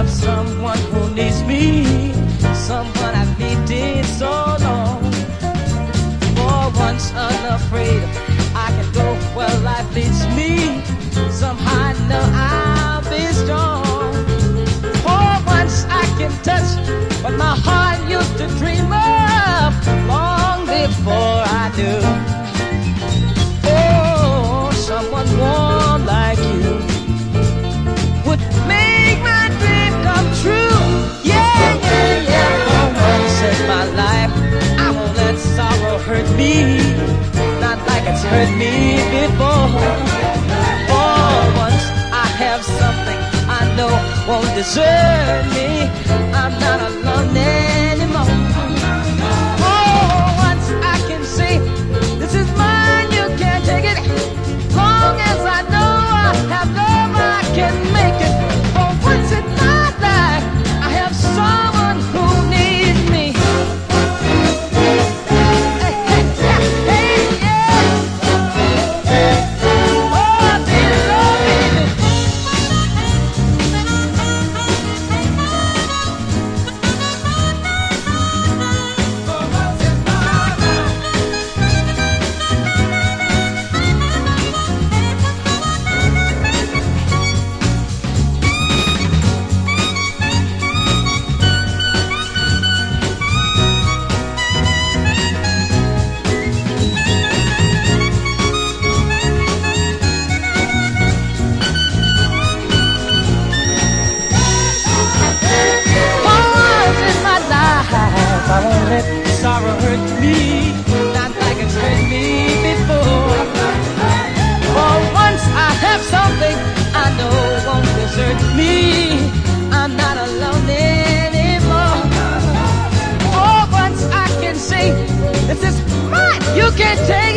have someone who needs me, someone I've needed so long. For once unafraid, I can go where life leads me. Somehow Not like it's hurt me before. For once, I have something I know won't desert me. I'm not sorrow hurt me, not like it's hurt me before. For once I have something I know won't desert me. I'm not alone anymore. For once I can say, this is mine, you can't take.